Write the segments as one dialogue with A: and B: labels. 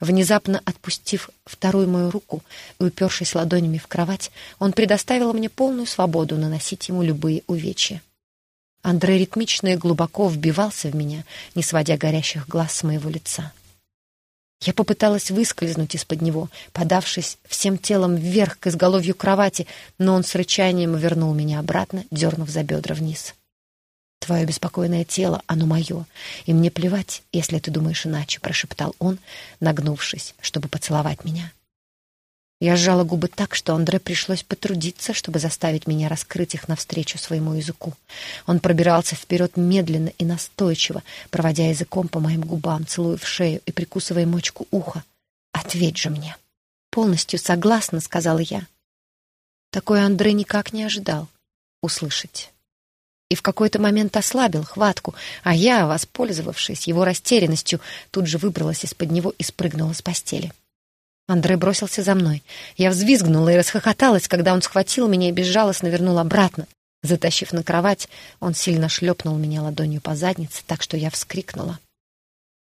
A: Внезапно отпустив вторую мою руку и упершись ладонями в кровать, он предоставил мне полную свободу наносить ему любые увечья. Андрей ритмично и глубоко вбивался в меня, не сводя горящих глаз с моего лица. Я попыталась выскользнуть из-под него, подавшись всем телом вверх к изголовью кровати, но он с рычанием вернул меня обратно, дернув за бедра вниз. «Твое беспокойное тело, оно мое, и мне плевать, если ты думаешь иначе», — прошептал он, нагнувшись, чтобы поцеловать меня. Я сжала губы так, что Андре пришлось потрудиться, чтобы заставить меня раскрыть их навстречу своему языку. Он пробирался вперед медленно и настойчиво, проводя языком по моим губам, целуя в шею и прикусывая мочку уха. «Ответь же мне!» «Полностью согласна», — сказала я. Такое Андре никак не ожидал услышать и в какой-то момент ослабил хватку, а я, воспользовавшись его растерянностью, тут же выбралась из-под него и спрыгнула с постели. Андрей бросился за мной. Я взвизгнула и расхохоталась, когда он схватил меня и безжалостно вернул обратно. Затащив на кровать, он сильно шлепнул меня ладонью по заднице, так что я вскрикнула.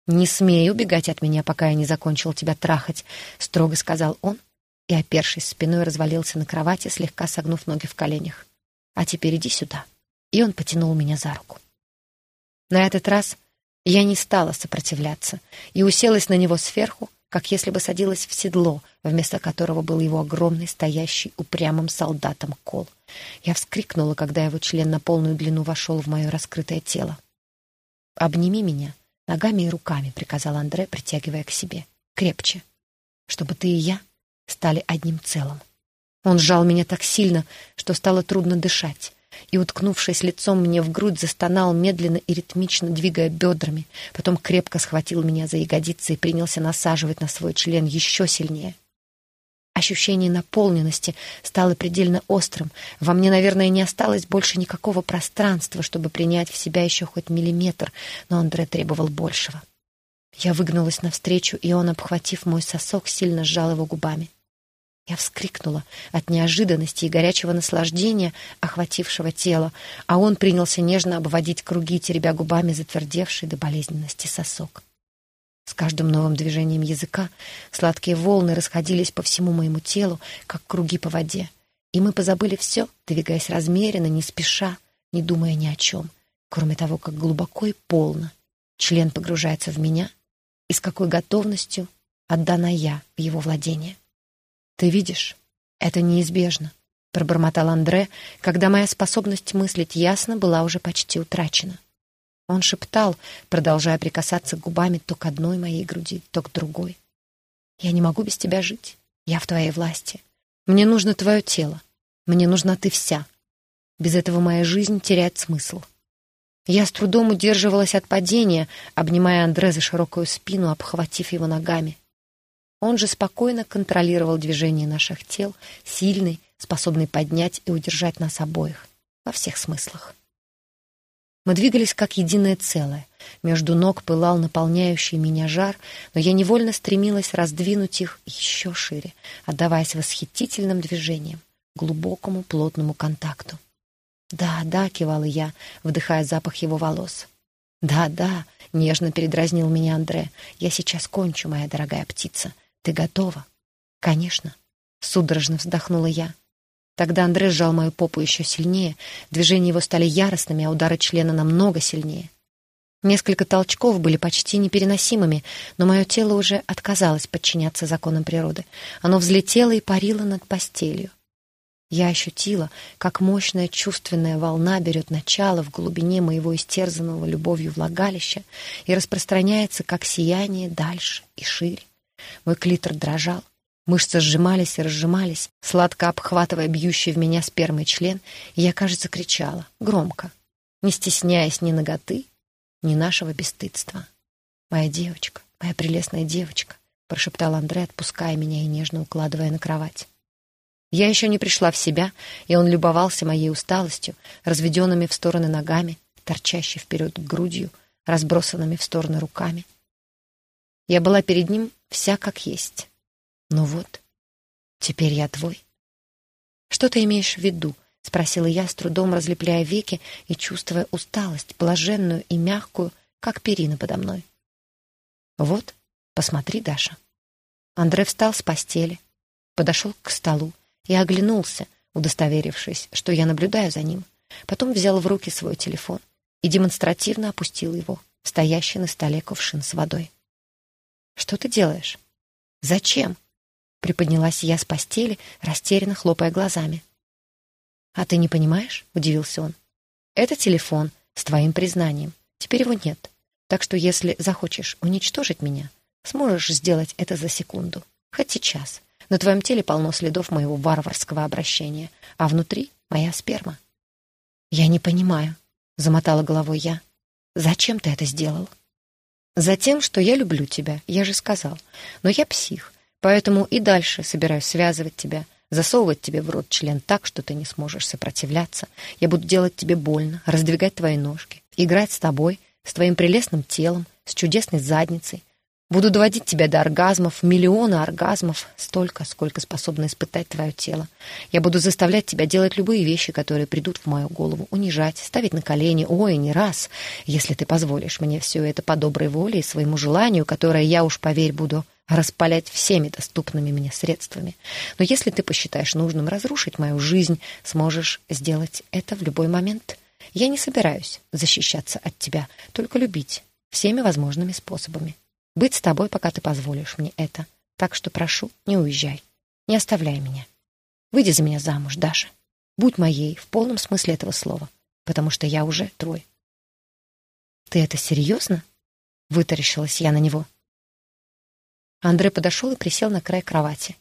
A: «Не смей убегать от меня, пока я не закончил тебя трахать», — строго сказал он и, опершись спиной, развалился на кровати, слегка согнув ноги в коленях. «А теперь иди сюда» и он потянул меня за руку. На этот раз я не стала сопротивляться и уселась на него сверху, как если бы садилась в седло, вместо которого был его огромный, стоящий упрямым солдатом кол. Я вскрикнула, когда его член на полную длину вошел в мое раскрытое тело. «Обними меня ногами и руками», — приказал Андре, притягивая к себе. «Крепче, чтобы ты и я стали одним целым». Он сжал меня так сильно, что стало трудно дышать и, уткнувшись лицом мне в грудь, застонал медленно и ритмично, двигая бедрами. Потом крепко схватил меня за ягодицы и принялся насаживать на свой член еще сильнее. Ощущение наполненности стало предельно острым. Во мне, наверное, не осталось больше никакого пространства, чтобы принять в себя еще хоть миллиметр, но Андре требовал большего. Я выгнулась навстречу, и он, обхватив мой сосок, сильно сжал его губами. Я вскрикнула от неожиданности и горячего наслаждения, охватившего тело, а он принялся нежно обводить круги, теребя губами затвердевший до болезненности сосок. С каждым новым движением языка сладкие волны расходились по всему моему телу, как круги по воде, и мы позабыли все, двигаясь размеренно, не спеша, не думая ни о чем, кроме того, как глубоко и полно член погружается в меня и с какой готовностью отдана я в его владение. «Ты видишь, это неизбежно», — пробормотал Андре, когда моя способность мыслить ясно была уже почти утрачена. Он шептал, продолжая прикасаться губами то к одной моей груди, то к другой. «Я не могу без тебя жить. Я в твоей власти. Мне нужно твое тело. Мне нужна ты вся. Без этого моя жизнь теряет смысл». Я с трудом удерживалась от падения, обнимая Андре за широкую спину, обхватив его ногами. Он же спокойно контролировал движение наших тел, сильный, способный поднять и удержать нас обоих во всех смыслах. Мы двигались как единое целое. Между ног пылал наполняющий меня жар, но я невольно стремилась раздвинуть их еще шире, отдаваясь восхитительным движениям, глубокому плотному контакту. «Да, да», — кивала я, вдыхая запах его волос. «Да, да», — нежно передразнил меня Андре, — «я сейчас кончу, моя дорогая птица. «Ты готова?» «Конечно», — судорожно вздохнула я. Тогда Андрей сжал мою попу еще сильнее, движения его стали яростными, а удары члена намного сильнее. Несколько толчков были почти непереносимыми, но мое тело уже отказалось подчиняться законам природы. Оно взлетело и парило над постелью. Я ощутила, как мощная чувственная волна берет начало в глубине моего истерзанного любовью влагалища и распространяется, как сияние, дальше и шире. Мой клитор дрожал. Мышцы сжимались и разжимались, сладко обхватывая бьющий в меня спермой член, и я, кажется, кричала, громко, не стесняясь ни ноготы, ни нашего бесстыдства. «Моя девочка, моя прелестная девочка», — прошептал Андрей, отпуская меня и нежно укладывая на кровать. Я еще не пришла в себя, и он любовался моей усталостью, разведенными в стороны ногами, торчащей вперед грудью, разбросанными в стороны руками. Я была перед ним вся как есть. Ну вот, теперь я твой. Что ты имеешь в виду? — спросила я, с трудом разлепляя веки и чувствуя усталость, блаженную и мягкую, как перина подо мной. «Вот, посмотри, Даша», Андре встал с постели, подошел к столу и оглянулся, удостоверившись, что я наблюдаю за ним. Потом взял в руки свой телефон и демонстративно опустил его, стоящий на столе кувшин с водой. «Что ты делаешь?» «Зачем?» — приподнялась я с постели, растерянно хлопая глазами. «А ты не понимаешь?» — удивился он. «Это телефон с твоим признанием. Теперь его нет. Так что если захочешь уничтожить меня, сможешь сделать это за секунду. Хоть сейчас. На твоем теле полно следов моего варварского обращения, а внутри моя сперма. «Я не понимаю», — замотала головой я. «Зачем ты это сделал?» «Затем, что я люблю тебя, я же сказал. Но я псих, поэтому и дальше собираюсь связывать тебя, засовывать тебе в рот член так, что ты не сможешь сопротивляться. Я буду делать тебе больно, раздвигать твои ножки, играть с тобой, с твоим прелестным телом, с чудесной задницей, Буду доводить тебя до оргазмов, миллиона оргазмов, столько, сколько способно испытать твое тело. Я буду заставлять тебя делать любые вещи, которые придут в мою голову, унижать, ставить на колени, ой, не раз, если ты позволишь мне все это по доброй воле и своему желанию, которое я уж, поверь, буду распалять всеми доступными мне средствами. Но если ты посчитаешь нужным разрушить мою жизнь, сможешь сделать это в любой момент. Я не собираюсь защищаться от тебя, только любить всеми возможными способами быть с тобой, пока ты позволишь мне это. Так что прошу, не уезжай. Не оставляй меня. Выйди за меня замуж, Даша. Будь моей в полном смысле этого слова, потому что я уже твой. Ты это серьезно? Вытаращилась я на него. Андрей подошел и присел на край кровати.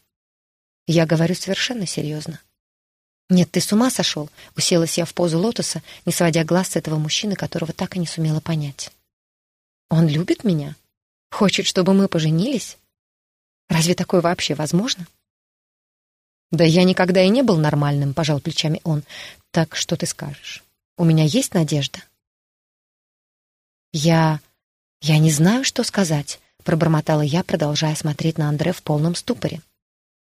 A: Я говорю совершенно серьезно. «Нет, ты с ума сошел?» — уселась я в позу лотоса, не сводя глаз с этого мужчины, которого так и не сумела понять. «Он любит меня?» Хочет, чтобы мы поженились? Разве такое вообще возможно? Да я никогда и не был нормальным, пожал плечами он. Так что ты скажешь? У меня есть надежда? Я... я не знаю, что сказать, пробормотала я, продолжая смотреть на Андре в полном ступоре.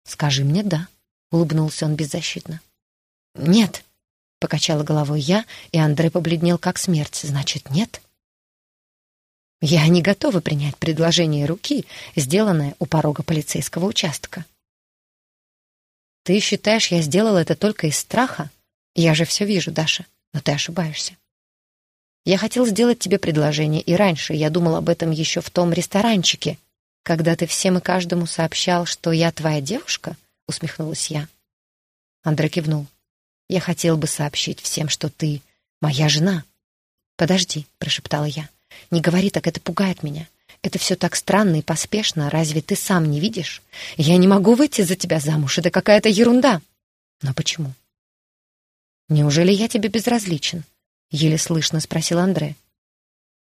A: Скажи мне «да», — улыбнулся он беззащитно. «Нет», — покачала головой я, и Андре побледнел как смерть. «Значит, нет?» Я не готова принять предложение руки, сделанное у порога полицейского участка. Ты считаешь, я сделала это только из страха? Я же все вижу, Даша, но ты ошибаешься. Я хотел сделать тебе предложение и раньше, я думал об этом еще в том ресторанчике, когда ты всем и каждому сообщал, что я твоя девушка, усмехнулась я. Андрей кивнул. Я хотел бы сообщить всем, что ты моя жена. Подожди, прошептала я. Не говори так, это пугает меня. Это все так странно и поспешно. Разве ты сам не видишь? Я не могу выйти за тебя замуж. Это какая-то ерунда. Но почему? Неужели я тебе безразличен? Еле слышно спросил Андре.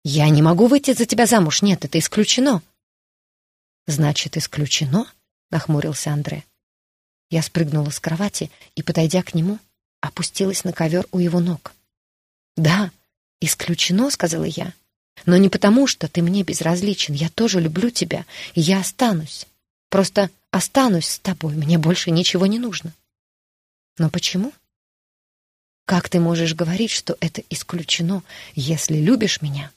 A: Я не могу выйти за тебя замуж. Нет, это исключено. Значит, исключено? Нахмурился Андре. Я спрыгнула с кровати и, подойдя к нему, опустилась на ковер у его ног. «Да, исключено», — сказала я. Но не потому, что ты мне безразличен. Я тоже люблю тебя, и я останусь. Просто останусь с тобой. Мне больше ничего не нужно. Но почему? Как ты можешь говорить, что это исключено, если любишь меня?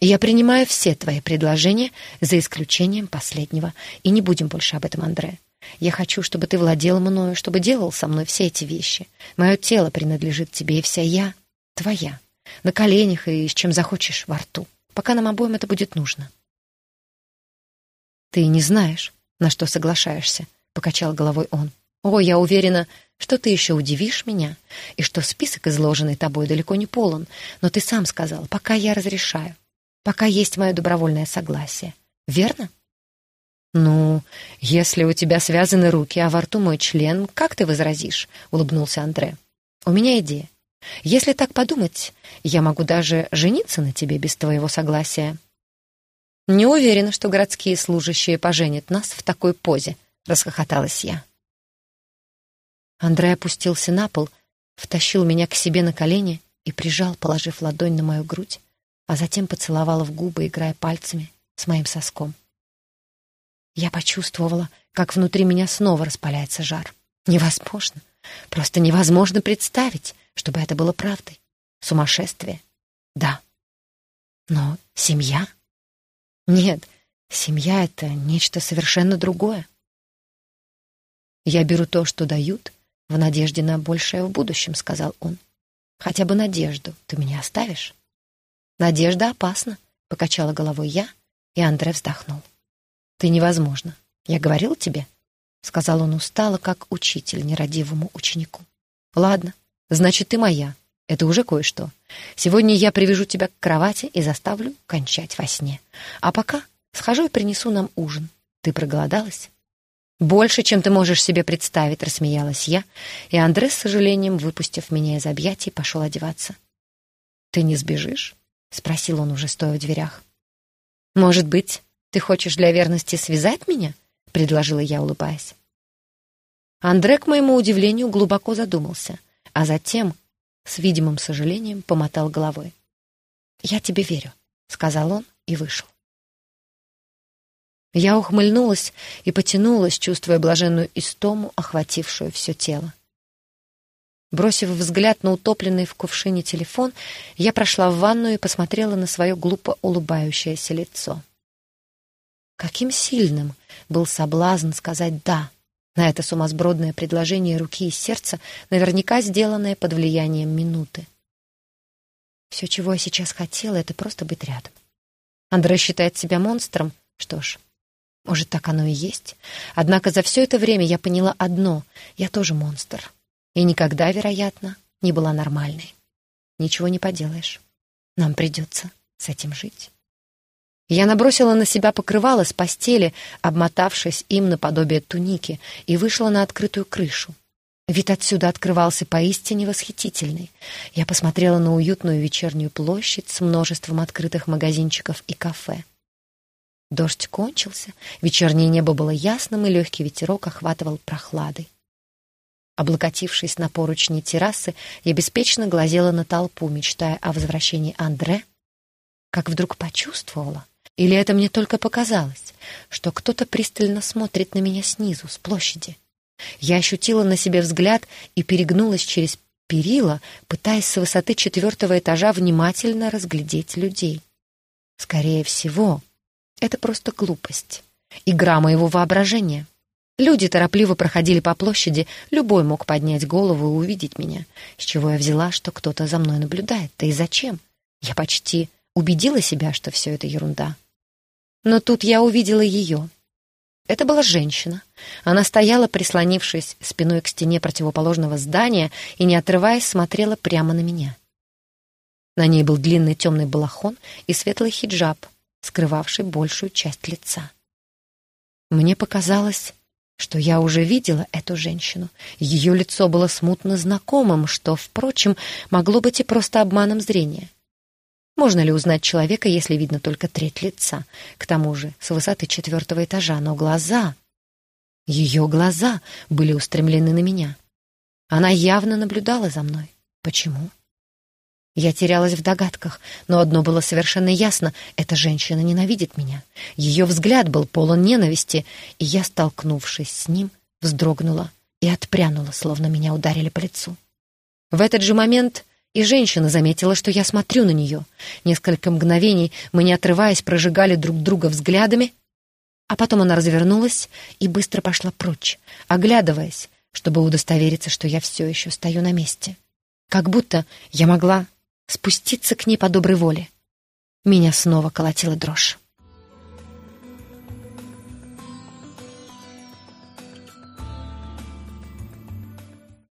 A: Я принимаю все твои предложения, за исключением последнего. И не будем больше об этом, Андре. Я хочу, чтобы ты владел мною, чтобы делал со мной все эти вещи. Мое тело принадлежит тебе, и вся я твоя на коленях и с чем захочешь во рту, пока нам обоим это будет нужно. «Ты не знаешь, на что соглашаешься», — покачал головой он. «О, я уверена, что ты еще удивишь меня, и что список, изложенный тобой, далеко не полон, но ты сам сказал, пока я разрешаю, пока есть мое добровольное согласие. Верно?» «Ну, если у тебя связаны руки, а во рту мой член, как ты возразишь?» — улыбнулся Андре. «У меня идея. Если так подумать, я могу даже жениться на тебе без твоего согласия. Не уверена, что городские служащие поженят нас в такой позе, расхохоталась я. Андрей опустился на пол, втащил меня к себе на колени и прижал, положив ладонь на мою грудь, а затем поцеловал в губы, играя пальцами с моим соском. Я почувствовала, как внутри меня снова распаляется жар. Невозможно, просто невозможно представить, чтобы это было правдой. Сумасшествие? Да. Но семья? Нет, Семья — это нечто совершенно другое. «Я беру то, что дают, в надежде на большее в будущем», — сказал он. «Хотя бы надежду ты меня оставишь?» «Надежда опасна», — покачала головой я, и Андре вздохнул. «Ты невозможно. Я говорил тебе?» — сказал он устало, как учитель нерадивому ученику. «Ладно, значит, ты моя. Это уже кое-что. Сегодня я привяжу тебя к кровати и заставлю кончать во сне. А пока схожу и принесу нам ужин. Ты проголодалась?» «Больше, чем ты можешь себе представить», — рассмеялась я, и Андре, с сожалением, выпустив меня из объятий, пошел одеваться. «Ты не сбежишь?» — спросил он, уже стоя в дверях. «Может быть, ты хочешь для верности связать меня?» — предложила я, улыбаясь. Андре, к моему удивлению, глубоко задумался, а затем, с видимым сожалением, помотал головой. «Я тебе верю», — сказал он и вышел. Я ухмыльнулась и потянулась, чувствуя блаженную истому, охватившую все тело. Бросив взгляд на утопленный в кувшине телефон, я прошла в ванную и посмотрела на свое глупо улыбающееся лицо. Каким сильным был соблазн сказать «да» на это сумасбродное предложение руки и сердца, наверняка сделанное под влиянием минуты. Все, чего я сейчас хотела, это просто быть рядом. Андрей считает себя монстром. Что ж, может, так оно и есть. Однако за все это время я поняла одно — я тоже монстр. И никогда, вероятно, не была нормальной. Ничего не поделаешь. Нам придется с этим жить. Я набросила на себя покрывало с постели, обмотавшись им наподобие туники, и вышла на открытую крышу. Вид отсюда открывался поистине восхитительный. Я посмотрела на уютную вечернюю площадь с множеством открытых магазинчиков и кафе. Дождь кончился, вечернее небо было ясным, и легкий ветерок охватывал прохладой. Облокотившись на поручни террасы, я беспечно глазела на толпу, мечтая о возвращении Андре, как вдруг почувствовала, или это мне только показалось, что кто-то пристально смотрит на меня снизу, с площади. Я ощутила на себе взгляд и перегнулась через перила, пытаясь с высоты четвертого этажа внимательно разглядеть людей. Скорее всего, это просто глупость. Игра моего воображения. Люди торопливо проходили по площади, любой мог поднять голову и увидеть меня, с чего я взяла, что кто-то за мной наблюдает. Да и зачем? Я почти убедила себя, что все это ерунда. Но тут я увидела ее. Это была женщина. Она стояла, прислонившись спиной к стене противоположного здания и, не отрываясь, смотрела прямо на меня. На ней был длинный темный балахон и светлый хиджаб — скрывавший большую часть лица. Мне показалось, что я уже видела эту женщину. Ее лицо было смутно знакомым, что, впрочем, могло быть и просто обманом зрения. Можно ли узнать человека, если видно только треть лица? К тому же с высоты четвертого этажа, но глаза... Ее глаза были устремлены на меня. Она явно наблюдала за мной. Почему? Я терялась в догадках, но одно было совершенно ясно — эта женщина ненавидит меня. Ее взгляд был полон ненависти, и я, столкнувшись с ним, вздрогнула и отпрянула, словно меня ударили по лицу. В этот же момент и женщина заметила, что я смотрю на нее. Несколько мгновений мы, не отрываясь, прожигали друг друга взглядами, а потом она развернулась и быстро пошла прочь, оглядываясь, чтобы удостовериться, что я все еще стою на месте. Как будто я могла спуститься к ней по доброй воле. Меня снова колотила дрожь.